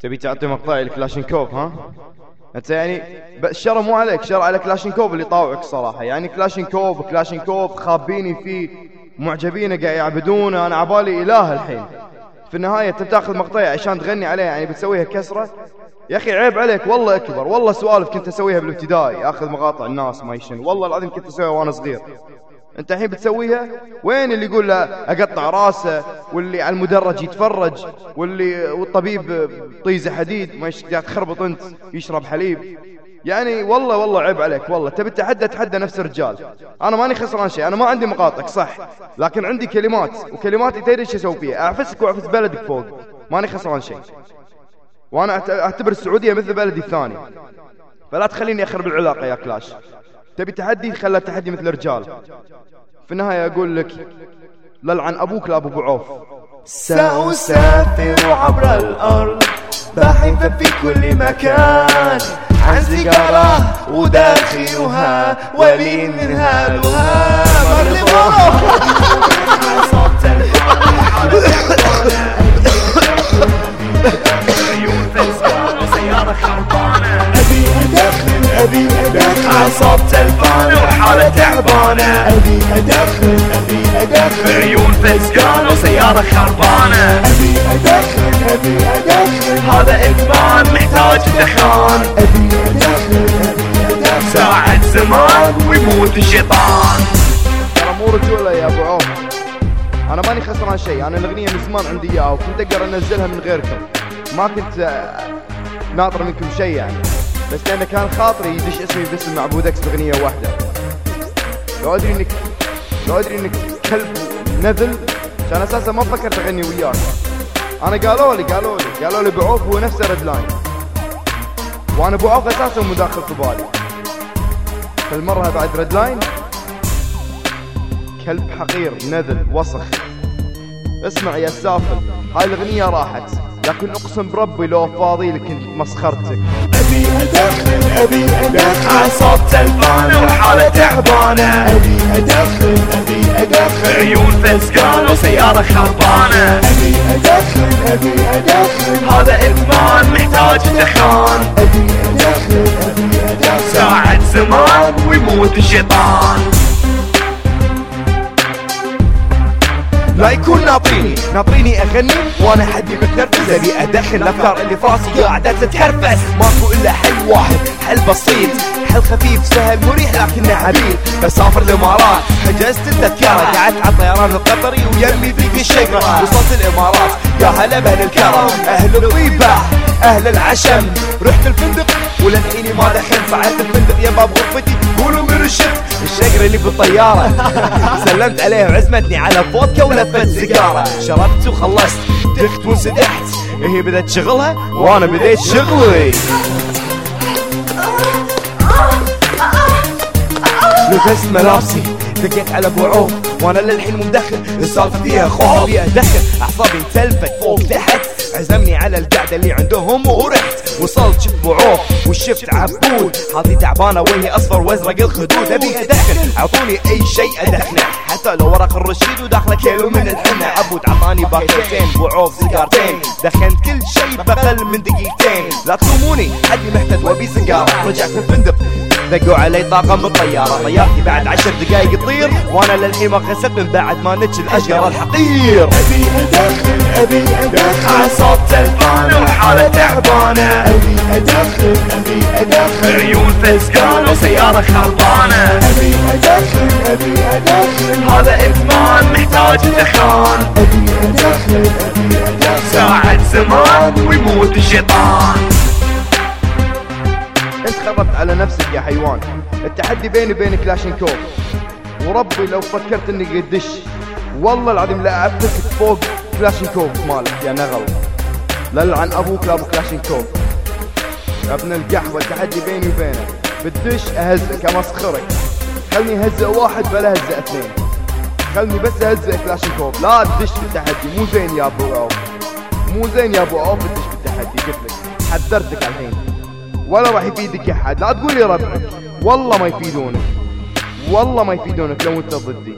تبي تعطي مقطعي الكلاشينكوف ها؟ أنت يعني الشر مو عليك شر على كلاشينكوف اللي طاوعك صراحة. يعني كلاشينكوف كلاشينكوف خابيني فيه معجبينه قاعد يعبدونه أنا عبالي إله الحين. في النهاية أنت بتاخذ مقطعي عشان تغني عليه يعني بتسويها كسرة؟ يا أخي عيب عليك والله أكبر. والله سوالف كنت أسويها بالابتدائي أخذ مقاطع الناس ما والله العظيم كنت أسويها وأنا صغير. أنت الحين بتسويها؟ وين اللي يقول له أقطع راسه واللي على المدرج يتفرج واللي والطبيب طيزه حديد ما قاعد تخربط أنت يشرب حليب. يعني والله والله عيب عليك والله. تبي تحدى تحدى نفس الرجال. أنا ماني خسران شيء أنا ما عندي مقاطعك صح. لكن عندي كلمات وكلماتي تدري إيش أسوي فيها؟ أعفسك وأعفس بلدك فوق. ماني خسران شيء. وأنا أعتبر السعودية مثل بلدي الثاني. فلا تخليني أخرب العلاقة يا كلاش. تبي تحدي؟ خلى التحدي مثل الرجال. في النهاية أقول لك للعن أبوك لأبو بعوف. سأسافر عبر الأرض باحثا في كل مكان عن سيجارة وداخلها ولي منهالها أدخن أبي أدخن عصاب تلفانة وحالة تعبانة. أبي أدخن أبي أدخن عيون فزقانة وسيارة خربانة. أبي أدخن أبي أدخن هذا إدمان محتاج دخان. أبي أدخن أبي أدخن ساعة زمان ويموت الشيطان. ترى مو رجولة يا أبو عوف. أنا ماني خسران شيء. أنا الأغنية من زمان عندي إياها وكنت أقدر أنزلها من غيركم. ما كنت ناطر منكم شيء يعني. بس لأنه كان خاطري يدش اسمي باسم معبود إكس بأغنية واحدة. لو أدري إنك لو أدري إنك كلب نذل. كان أساسا ما فكرت أغني وياك. أنا قالوا لي قالوا لي قالوا لي بعوف هو نفسه Red Line وأنا بعوف أساسا مو داخل في بالي. فالمرة بعد Red Line كلب حقير نذل وسخ. اسمع يا سافل هاي الأغنية راحت. لكن اقسم بربي لو فاضي لك كنت مسخرتك. أبي ادخن أبي ادخن عصاب تلفانة وحالة تعبانة. أبي ادخن أبي ادخن عيون فزقانة وسيارة خربانة. أبي ادخن أبي ادخن هذا إدمان محتاج دخان. أبي ادخن أبي ادخن ساعة زمان ويموت الشيطان لا يكون ناطريني. ناطريني أغني وأنا حدي متنرفز ابي أدخل الافكار اللي في راسي قاعدة تتحرفس ماكو إلا حل واحد. حل بسيط. حل خفيف. سهل مريح لكنه عبيد بسافر الإمارات. حجزت التذكرة. قعدت على الطيران القطري ويمي ذيك الشجرة. وصلت الإمارات. يا هلا باهل الكرم. أهل الطيبة. أهل العشم. رحت الفندق. وللحين ما دخلت صعدت الفندق يا باب غرفتي. قولوا من الشت الشقر اللي بالطيارة. سلمت عليه وعزمتني على فودكا ولفت سيجارة. شربت وخلصت دخت وانسدحت هي بدأت شغلها وأنا بديت شغلي. لبست ملابسي. دقيت على ابو عوف وأنا للحين مدخن السالفه فيها خوف. أبي ادخن أعصابي تلفت فوق تحت. عزمني على القعدة اللي عندهم ورحت. وصلت شفت بعوف وشفت عبود. هذه تعبانة وجهي أصفر وأزرق الخدود. أبي ادخن أعطوني أي شيء ادخنه حتى لو ورق الرشيد وداخله كيلو من الحنة. عبود عطاني باكيتين. بعوف سيجارتين. دخنت كل شيء بقل من دقيقتين. لا تلوموني. حدي محتد وأبي سيجارة. رجعت الفندق دقوا علي طاقم بالطيارة طيارتي بعد عشر دقايق تطير وأنا للحين ما خسرت من بعد ما نتش الأشجار الحقير. أبي ادخن أبي ادخن عصاب تلفانة وحالة تعبانة. أبي ادخن أبي ادخن عيون فزقانة وسيارة خربانة. أبي ادخن أبي ادخن هذا إدمان محتاج دخان. أبي ادخن أبي ادخن ساعة زمان ويموت الشيطان. أنت خربت على نفسك يا حيوان. التحدي بيني وبين كلاشينكوف. وربي لو فكرت إني قدش والله العظيم اعفسك فوق كلاشينكوف مالك يا نغل. للعن أبوك لابو كلاشينكوف. ابن القحوة التحدي بيني وبينك بتدش اهزك امسخرك خلني أهزئ واحد بلا اهزئ اثنين. خلني بس أهزئ كلاشينكوف. لا تدش بالتحدي مو زين يا أبو عوف. مو زين يا أبو عوف تدش بالتحدي قلت لك. حذرتك الحين. ولا راح يفيدك أحد. لا تقول لي ربعك والله ما يفيدونك. والله ما يفيدونك لو أنت ضدي.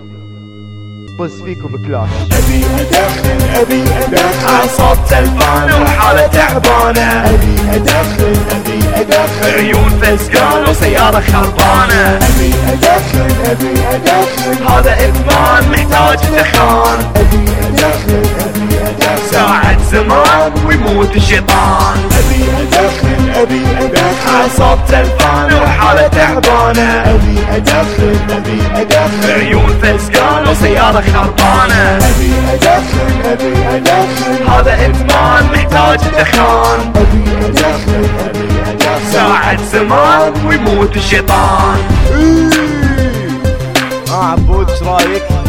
طز فيك وبكلاش أبي أدخل أبي أدخل. عصاب تلفانة وحالة تعبانة. أبي أدخل أبي أدخل. عيون فزقان وسيارة خربانة. أبي أدخل أبي أدخل. هذا إدمان محتاج دخان. أبي أدخل ساعة زمان ويموت الشيطان. أبي أدخل أبي أدخل. عصاب تلفانة وحالة تعبانة أبي أدخل أبي أدخل. عيون فزقان وسيارة خربانة. أبي أدخل أبي أدخل. هذا إدمان محتاج دخان. أبي أدخل أبي أدخل. ساعة زمان ويموت الشيطان. آه عبود إيش رأيك؟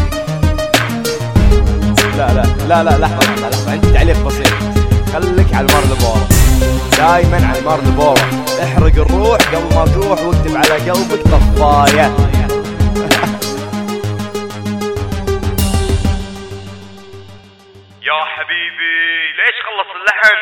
لا لا لحظة لحظة لحظة. عندي تعليق بسيط. خليك على المار لبورة دايما على المار لبورة احرق الروح قبل ما تروح واكتب على قلبك طفاية. يا حبيبي ليش خلص اللحن؟